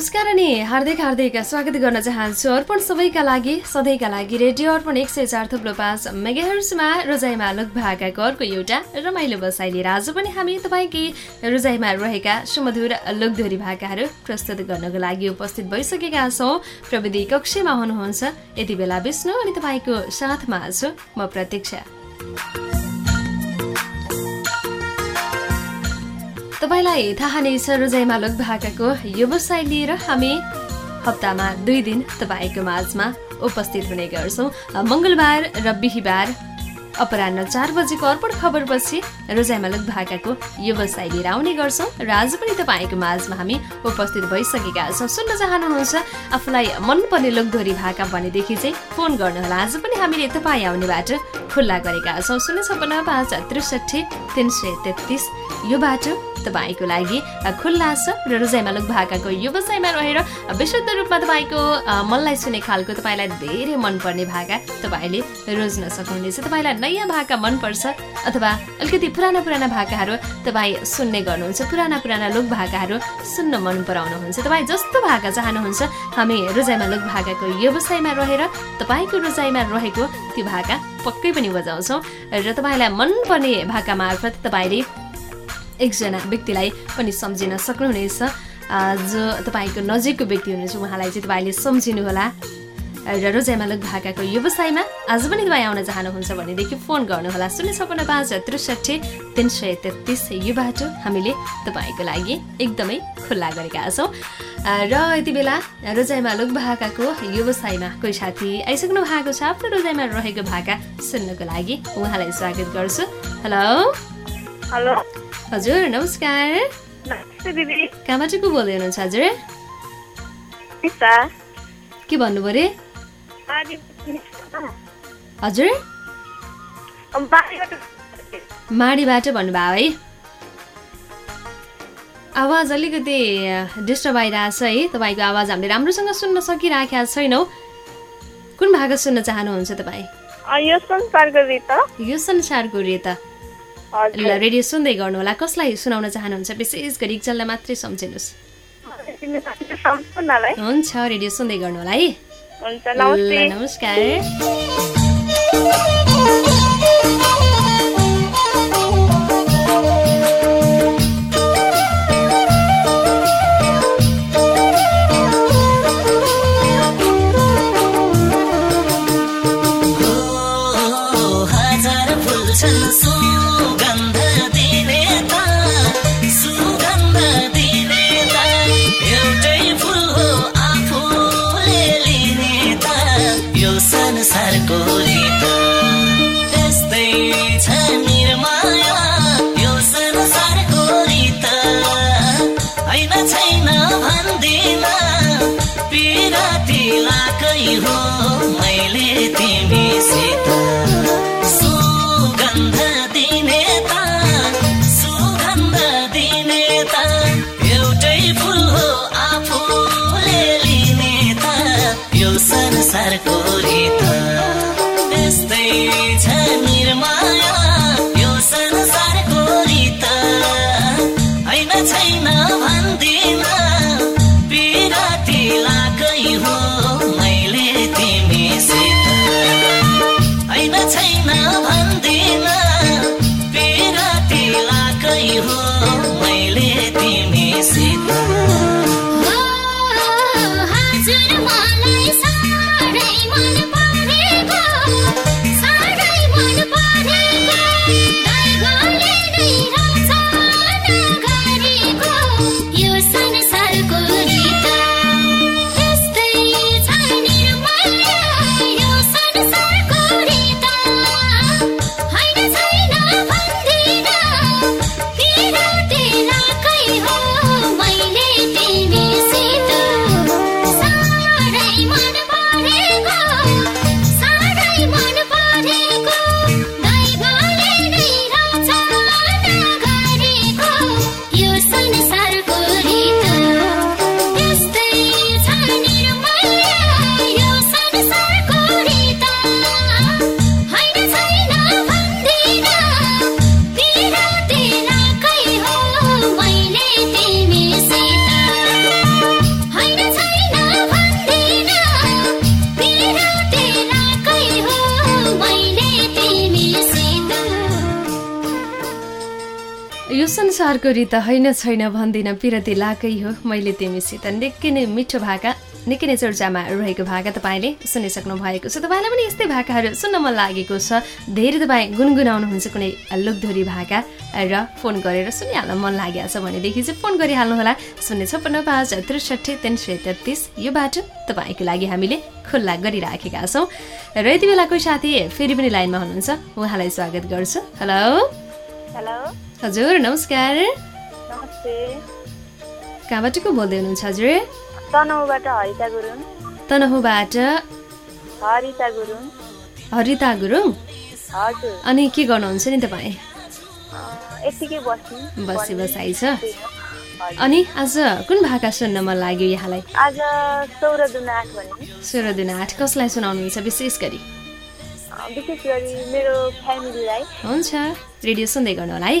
नमस्कार अनि हार्दिक हार्दिक स्वागत गर्न चाहन्छु अर्पण सबैका लागि सधैँका लागि रेडियो अर्पण एक सय चार थुप्रो पाँच मेगाहर्समा रोजाइमा लुक भाकाको अर्को एउटा रमाइलो बसाइ लिएर आज पनि हामी तपाईँकै रोजाइमा रहेका सुमधुर लोकधोरी भाकाहरू प्रस्तुत गर्नको लागि उपस्थित भइसकेका छौँ। प्रविधि कक्षमा हुनुहुन्छ यति बेला विष्णु अनि तपाईँको साथमा छु म प्रतीक्षा। तपाईँलाई थाहा नै छ रोजाइमा लोक भाकाको व्यवसाय लिएर हामी हप्तामा दुई दिन तपाईँको माझमा उपस्थित हुने गर्छौँ। मङ्गलबार र बिहिबार अपरान्न चार बजेको अर्पण खबरपछि रोजाइमा लोक भाकाको व्यवसाय लिएर आउने गर्छौँ र आज पनि तपाईँको माझमा हामी उपस्थित भइसकेका छौँ। सुन्न चाहनुहुन्छ आफूलाई मनपर्ने लोकधोरी भाका भनेदेखि चाहिँ फोन गर्नुहोला। आज पनि हामीले तपाईँ आउने बाटो खुल्ला गरेका छौँ। शून्य छपन्न पाँच त्रिसठी तिन सय तेत्तिस यो बाटो तपाईँको लागि खुल्ला छ र रोजाइमा लुक भाकाको व्यवसायमा रहेर विशुद्ध रूपमा तपाईँको मनलाई सुने खालको तपाईँलाई धेरै मनपर्ने भाका तपाईँले रोज्न सक्नुहुनेछ। तपाईँलाई नयाँ भाका मनपर्छ अथवा अलिकति पुराना पुराना भाकाहरू तपाईँ सुन्ने गर्नुहुन्छ पुराना पुराना लोक भाकाहरू सुन्न मन पराउनुहुन्छ। तपाईँ जस्तो भाका चाहनुहुन्छ हामी रोजाइमा लोक भाकाको व्यवसायमा रहेर तपाईँको रोजाइमा रहेको त्यो भाका पक्कै पनि बजाउँछौँ। र तपाईँलाई मनपर्ने भाका मार्फत तपाईँले एकजना व्यक्तिलाई पनि सम्झिन सक्नुहुनेछ। जो तपाईँको नजिकको व्यक्ति हुनुहुन्छ उहाँलाई चाहिँ तपाईँले सम्झिनुहोला। र रोजाइमा लोक भाकाको व्यवसायमा आज पनि तपाईँ आउन चाहनुहुन्छ भनेदेखि फोन गर्नुहोला। शून्य छपन्न पाँच त्रिसठी तिन सय तेत्तिस यो बाटो हामीले तपाईँको लागि एकदमै खुल्ला गरेका छौँ। र यति बेला रोजाइमा लोक भाकाको व्यवसायमा कोही साथी आइसक्नु भएको छ। आफ्नो रोजाइमा रहेको भाका सुन्नको लागि उहाँलाई स्वागत गर्छु। हेलो। हेलो। हजुर नमस्कार। कहाँबाट को बोल्दै हुनुहुन्छ हजुर? के भन्नु बारी हजुर। माडीबाट भन्नुभयो है। आवाज अलिकति डिस्टर्ब आइरहेछ है। तपाईँको आवाज हामीले राम्रोसँग सुन्न सकिराखेका छैनौँ। कुन भाग सुन्न चाहनुहुन्छ तपाईँ? यो संसारको रित रेडियो सुन्दै गर्नुहोला। कसलाई सुनाउन चाहनुहुन्छ? विशेष गरी एकजनालाई मात्रै सम्झिनुहोस्। हुन्छ रेडियो सुन्दै गर्नुहोला है। हुन्छ ल नमस्ते नमस्कार हजार फुल छन् संसारको रीत होइन छैन भन्दिनँ पिरती लाकै हो। मैले तिमीसित निकै नै मिठो भाका निकै नै चर्चामा रहेको भाका तपाईँले सुनिसक्नु भएको छ। तपाईँलाई पनि यस्तै भाकाहरू सुन्न मन लागेको छ। धेरै तपाईँ गुनगुनाउनुहुन्छ कुनै लोकधोरी भाका र फोन गरेर सुनिहाल्न मन लागेको छ भनेदेखि चाहिँ फोन गरिहाल्नुहोला। शून्य छप्पन्न पाँच त्रिसठी तिन सय तेत्तिस। यो बाटो तपाईँको लागि हामीले खुल्ला गरिराखेका छौँ। र यति बेलाको साथी फेरि पनि लाइनमा हुनुहुन्छ। उहाँलाई स्वागत गर्छु। हेलो। हेलो। हजुर नमस्कार। नमस्ते। कहाँबाट को बोल्दै हुनुहुन्छ हजुर? तनहुबाट हरिता गुरुङ। तनहुबाट। हरिता गुरुङ। हरिता गुरुङ? हजुर। अनि के गर्नुहुन्छ नि तपाईँ? बसी बसाइ छ। अनि आज कुन भाका सुन्न मन लाग्यो यहाँलाई? आज सोह्र दिन आठ कसलाई सुनाउनुहुन्छ विशेष गरी? विशेष गरी मेरो फ्यामिलीलाई। हुन्छ रेडियो सुन्दै गर्नु होला है।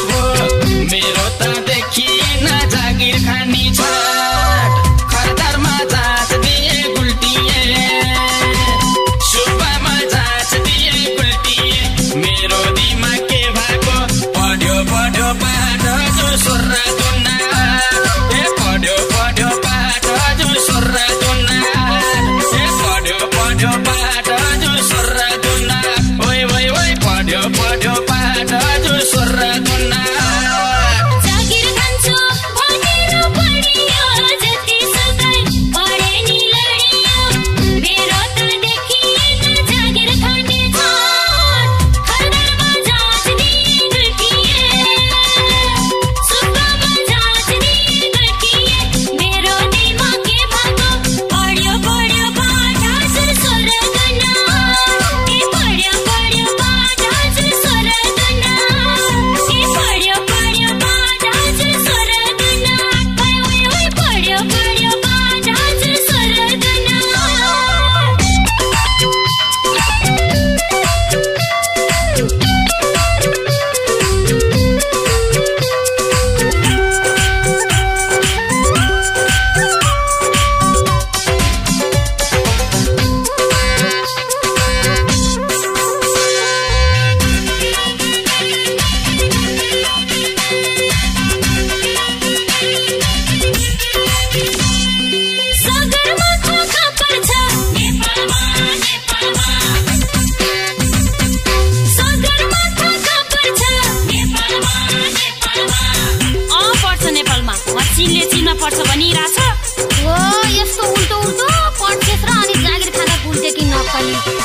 Bye.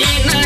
Nina.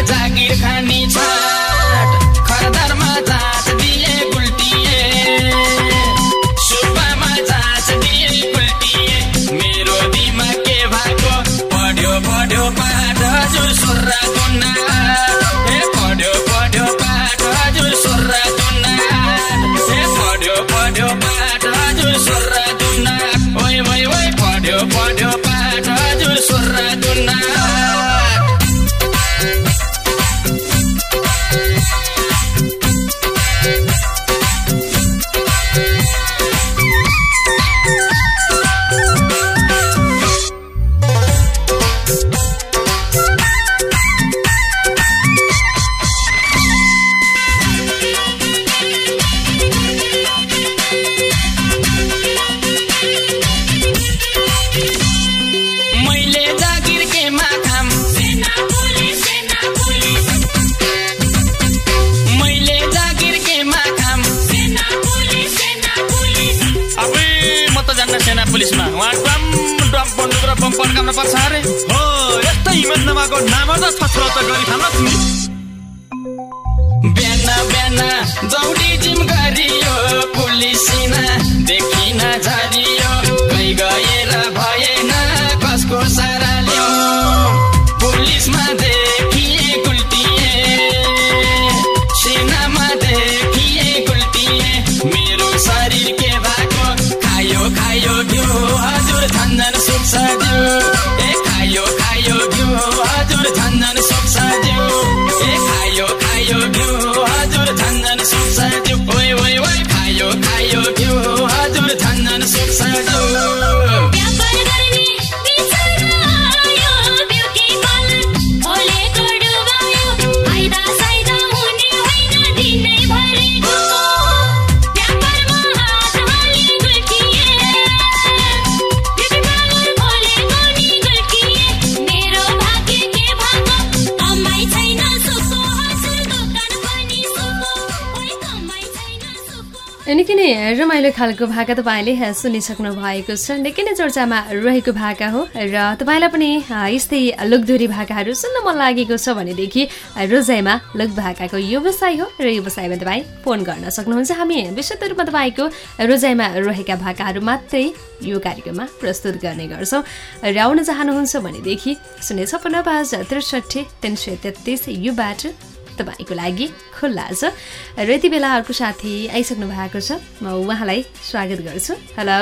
खालको भाका तपाईँले सुनिसक्नु भएको छ। निकै नै चर्चामा रहेको भाका हो। र तपाईँलाई पनि यस्तै लोकदोरी भाकाहरू सुन्न मन लागेको छ भनेदेखि रोजाइमा लोक भाकाको व्यवसाय हो र व्यवसायमा तपाईँ फोन गर्न सक्नुहुन्छ। हामी विशुद्ध रूपमा तपाईँको रोजाइमा रहेका भाकाहरू मात्रै यो कार्यक्रममा प्रस्तुत गर्ने गर्छौँ। र आउन चाहनुहुन्छ भनेदेखि शून्य छप्पन्न पाँच त्रिसठी तिन सय तेत्तिस यो बाटो तपाईँको लागि खुल्ला छ। र यति बेला अर्को साथी आइसक्नु भएको छ। म उहाँलाई स्वागत गर्छु। हेलो।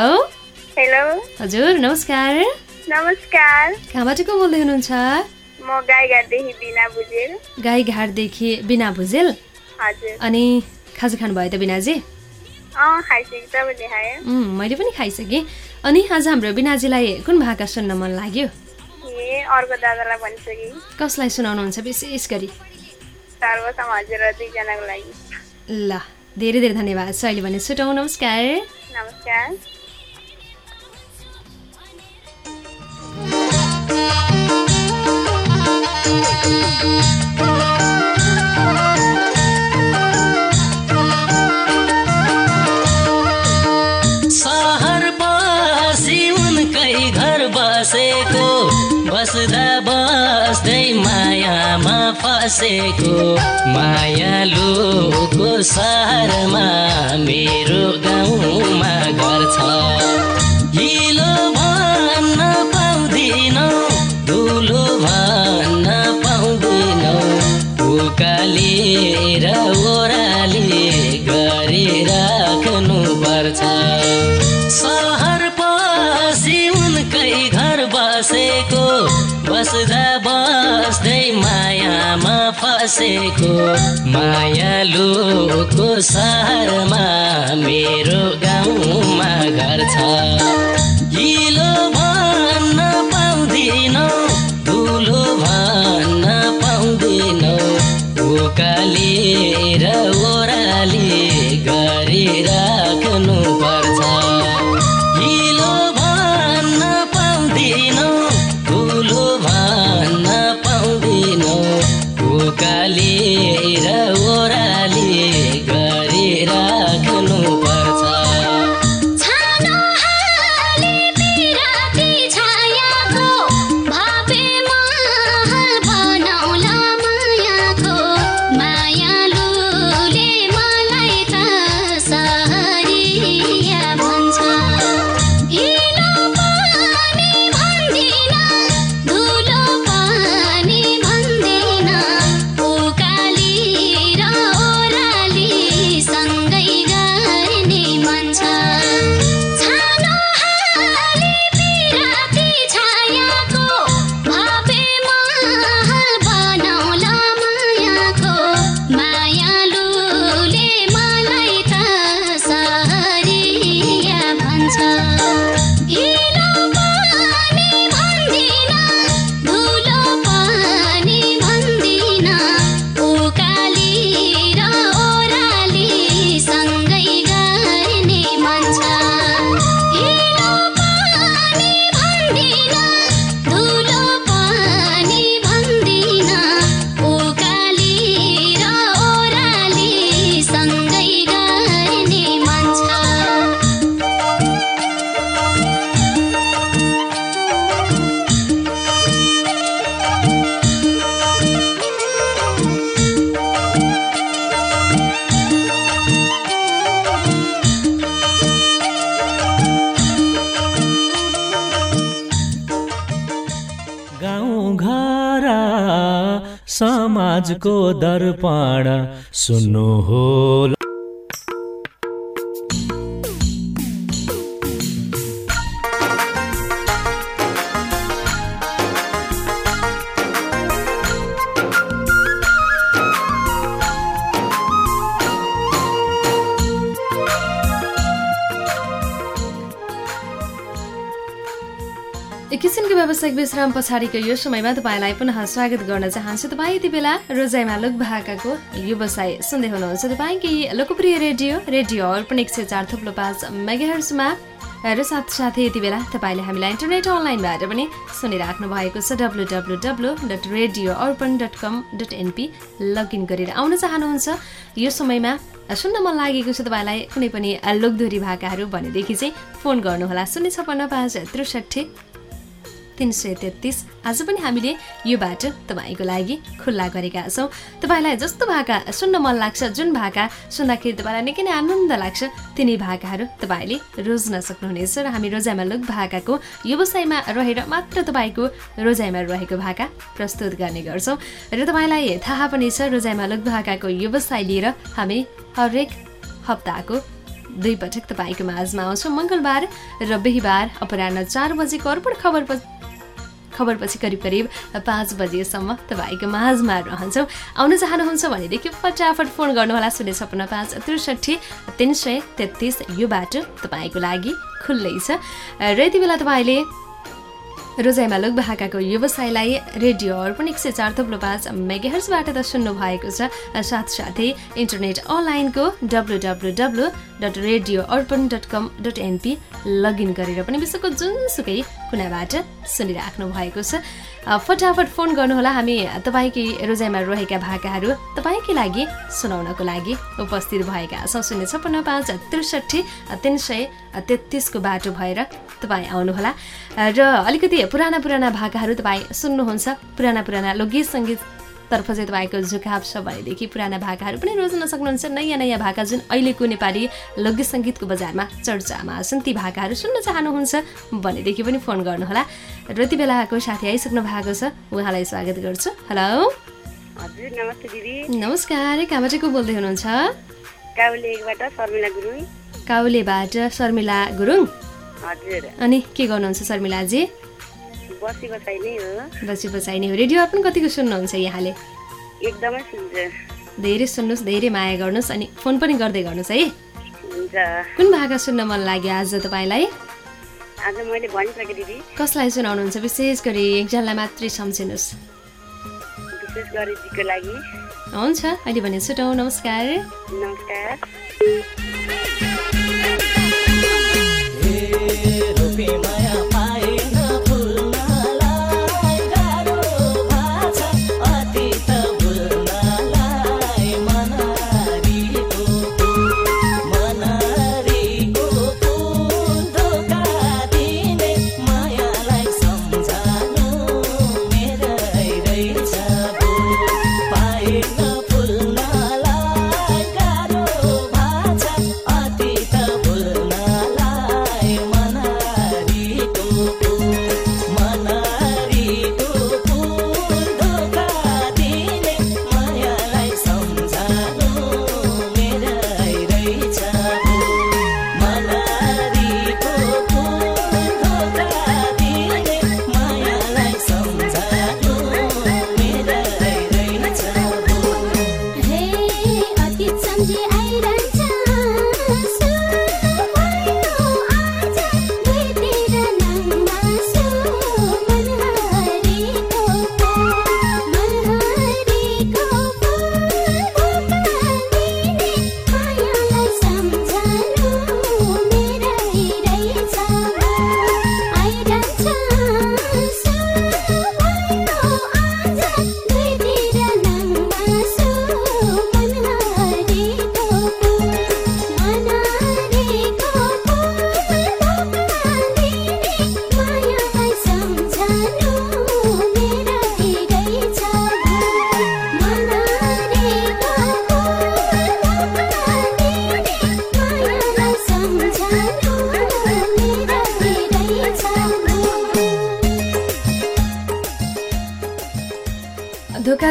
हेलो। हजुर नमस्कार। नमस्कार। कहाँबाट को बोल्दै हुनुहुन्छ? म गाईघाटदेखि बिना गाईघाटदेखि बिना भुजेल हजुर। अनि खाजा खानुभयो त बिनाजी? मैले पनि खाइसकेँ। अनि आज हाम्रो बिनाजीलाई कुन भाका सुन्न मन लाग्यो? कसलाई सुनाउनुहुन्छ विशेष गरी? सर्वसम्म हजुर र दुईजनाको लागि ल धेरै धेरै धन्यवाद छ अहिले भने छुटाउँ नमस्कार नमस्कार सहर बसी उनकै घर बसेको बस्दा बस्दै मायामा फसेको मायालुको सहरमा मेरो गाउँमा घर छ। हिलो भन्न पाउँदिनौ धुलो भन्न पाउँदिनौ फसेको मायालुको सहरमा मेरो गाउँमा घर छ। हिलो भन्न पाउँदिनौ धुलो भन्न पाउँदिनौ। उकालेर ओह्राली गरिराख्नु घरा समाजको दर्पण सुन्नु होला व्यावसायिक विश्राम पछाडिको यो समयमा तपाईँलाई पुनः स्वागत गर्न चाहन्छु। तपाईँ यति बेला रोजाइमा लोक भाकाको व्यवसाय सुन्दै हुनुहुन्छ। तपाईँकै लोकप्रिय रेडियो रेडियो अर्पण एक सय चार थुप्लो पाँच मेगाहर्समा र साथसाथै यति बेला तपाईँले हामीलाई इन्टरनेट अनलाइनबाट पनि सुनिराख्नु भएको छ। W W W dot radio Arpan dot com dot NP login गरेर आउन चाहनुहुन्छ। यो समयमा सुन्न मन लागेको छ तपाईँलाई कुनै पनि लोकदोरी भाकाहरू भनेदेखि चाहिँ फोन गर्नुहोला। शून्य छपन्न पाँच त्रिसठी तिन सय तेत्तिस। आज पनि हामीले यो बाटो तपाईँको लागि खुल्ला गरेका छौँ। तपाईँलाई जस्तो भाका सुन्न मन लाग्छ जुन भाका सुन्दाखेरि तपाईँलाई निकै नै आनन्द लाग्छ तिनी भाकाहरू तपाईँले रोज्न सक्नुहुनेछ र हामी रोजाइमा लोक भाकाको व्यवसायमा रहेर मात्र तपाईँको रोजाइमा रहेको भाका प्रस्तुत गर्ने गर्छौँ। र तपाईँलाई थाहा पनि छ रोजाइमा लोक भाकाको व्यवसाय लिएर हामी हरेक हप्ताको दुई पटक तपाईँको माझमा आउँछौँ। मङ्गलबार र बिहिबार अपराह्न चार बजेको अर्पण खबर खबरपछि करिब करिब पाँच बजेसम्म तपाईँको माझमा रहन्छौँ। आउन चाहनुहुन्छ भनेदेखि फटाफट फोन गर्नुहोला शून्य छपन्न पाँच त्रिसठी तिन सय तेत्तिस। यो बाटो तपाईँको लागि खुल्लै छ। र यति बेला तपाईँले रोजाइमा लोक भाकाको व्यवसायलाई रेडियो अर्पण एक सय चार थप्लो पाँच मेगाहर्सबाट त सुन्नु भएको छ। साथसाथै इन्टरनेट अनलाइनको W W W dot radio Arpan dot com dot NP login गरेर पनि विश्वको जुनसुकै कुनाबाट सुनिराख्नु भएको छ। फटाफट फोन गर्नुहोला हामी तपाईँकै रोजाइमा रहेका भाकाहरू तपाईँकै लागि सुनाउनको लागि उपस्थित भएका छौँ। शून्य छप्पन्न पाँच त्रिसठी तिन सय तेत्तिसको बाटो भएर तपाईँ आउनुहोला। र अलिकति पुराना पुराना भाकाहरू तपाईँ सुन्नुहुन्छ। पुराना पुराना लोकगीत सङ्गीततर्फ चाहिँ तपाईँको झुकाव छ भनेदेखि पुराना भाकाहरू पनि रोज्न सक्नुहुन्छ। नयाँ नयाँ भाका जुन अहिलेको नेपाली लोकगीत सङ्गीतको बजारमा चर्चामा छन् ती भाकाहरू सुन्न चाहनुहुन्छ भनेदेखि पनि फोन गर्नुहोला। र यति बेलाको साथी आइसक्नु भएको छ उहाँलाई स्वागत गर्छु। हेलो। नमस्ते दिदी। नमस्कार कहाँबाट को बोल्दै हुनुहुन्छ? काउलेबाट शर्मिला गुरुङ? अनि के गर्नुहुन्छ शर्मिलाजी? बसी बचाइने हो। रेडियो अर्पण कतिको सुन्नुहुन्छ यहाँले? एकदमै सुन्छ। धेरै सुन्नुहोस् धेरै माया गर्नुहोस् अनि फोन पनि गर्दै गर्नुहोस् है। हुन्छ। कुन भाका सुन्न मन लाग्यो आज तपाईँलाई? आज मैले भनिसकेँ दिदी। कसलाई सुनाउनुहुन्छ? विशेष गरी एकजनालाई मात्रै सम्झिनुहोस्। हुन्छ अहिले भने छुटौँ नमस्कार। नमस्कार।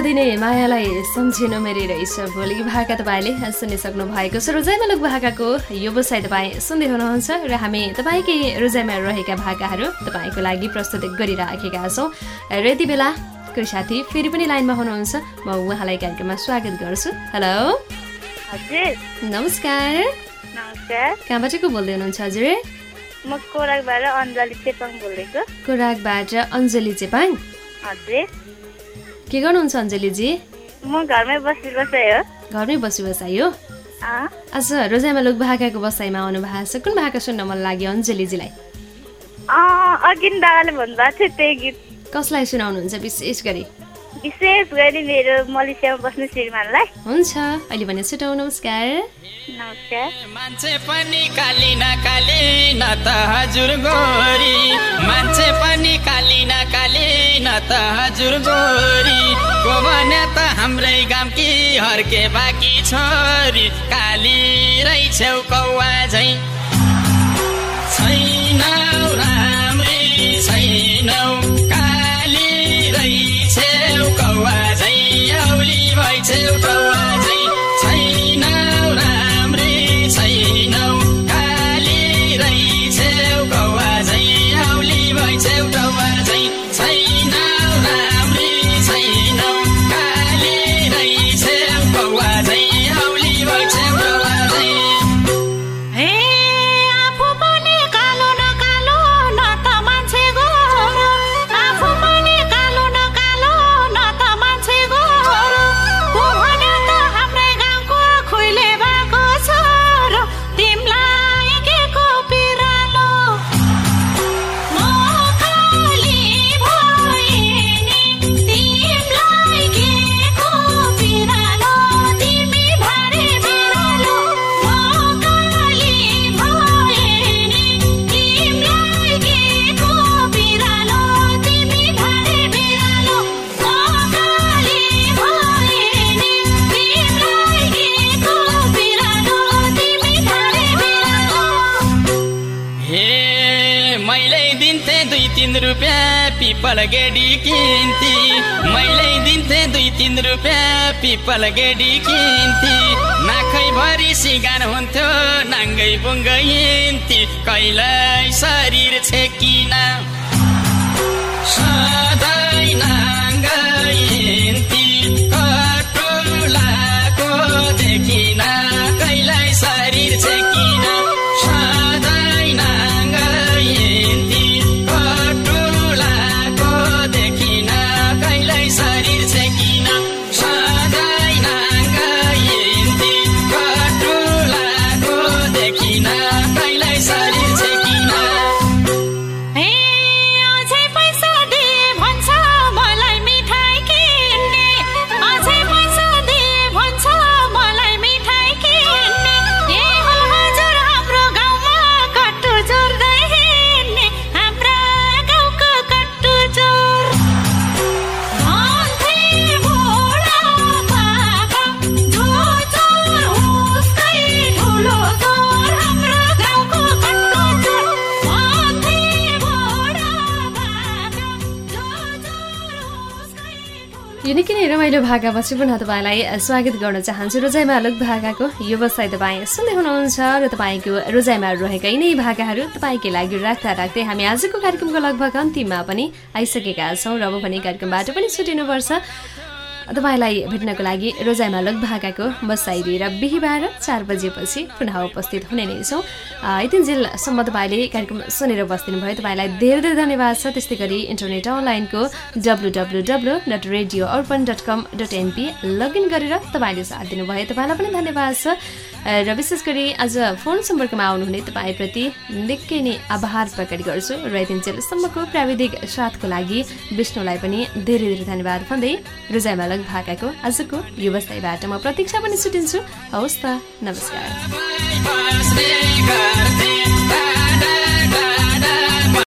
दिने मायालाई सम्झिनु मेरै रहेछ भोलि भाका तपाईँले सुनिसक्नु भएको छ। रोजाइमा लोक भाकाको व्यवसाय तपाईँ सुन्दै हुनुहुन्छ र हामी तपाईँकै रोजाइमा रहेका भाकाहरू तपाईँको लागि प्रस्तुत गरिराखेका छौँ। र यति बेला कोही साथी फेरि पनि लाइनमा हुनुहुन्छ म उहाँलाई कार्यक्रममा स्वागत गर्छु। हेलो। हजुर। नमस्कार। नमस्कार। कहाँबाट को बोल्दै हुनुहुन्छ हजुर? म कोराकबाट अञ्जली चेपाङ बोलेको। कोराकबाट अञ्जली चेपाङ। हजुर। के गर्नुहुन्छ अञ्जलीजी? म घरमै बसी बसाइ हो घरमै बसी बसाइ हो आज रोजाइमा लोक भाकाको बसाइमा आउनु भएको छ। कुन भाका सुन्न मन लाग्यो अञ्जलीजीलाई? दादाले भन्नुभएको थियो त्यही गीत। कसलाई सुनाउनुहुन्छ विशेष गरी? विशेष गरी मेरो मलेसियामा बस्ने श्रीमानलाई। हुन्छ अहिले भने छुटाउ नमस्कार। नमस्कार। मान्छे पनि काली न काली न त हजुर गोरी। मान्छे पनि काली न काली न त हजुर गोरी। को त हाम्रै गामकी हर्के बाँकी छोरी। काली रहेछौ कौवा झै। रुपियाँ पिपल गेडी किन्थे मैले दिन्थे दुई तिन रुपियाँ पिपल गेडी किन्थे नाखैभरि सिगार हुन्थ्यो नाङ्गै बुङ्गै हिँड्थे कहिल्यै शरीर छेकिन। सधैँ भाकापछि पुनः तपाईँलाई स्वागत गर्न चाहन्छु रोजाइमा लोक भाकाको व्यवसाय तपाईँ सुन्दै हुनुहुन्छ र तपाईँको रोजाइमा रहेका यिनै भाकाहरू तपाईँकै लागि राख्दा राख्दै हामी आजको कार्यक्रमको लगभग अन्तिममा पनि आइसकेका छौँ र अब भने कार्यक्रमबाट पनि छुटिनुपर्छ। तपाईँलाई भेट्नको लागि रोजाइमा लोक भाकाको बसाइ लिएर बिहिबार चार बजेपछि पुनः उपस्थित हुने नै छौँ। यतिन्जेलसम्म तपाईँले कार्यक्रम सुनेर बस्दिनु भयो तपाईँलाई धेरै धेरै धन्यवाद छ। त्यस्तै गरी इन्टरनेट अनलाइनको W W W dot radio Arpan dot com dot NP login गरेर तपाईँले साथ दिनुभयो। तपाईँलाई पनि धन्यवाद छ। र विशेष गरी आज फोन सम्पर्कमा आउनुहुने तपाईँप्रति निकै नै आभार प्रकट गर्छु र यतिन्जेलसम्मको प्राविधिक साथको लागि विष्णुलाई पनि धेरै धेरै धन्यवाद भन्दै रोजाइमा लग भाकाको आजको व्यवसायबाट म प्रतीक्षा पनि छुटिन्छु हवस् त नमस्कार।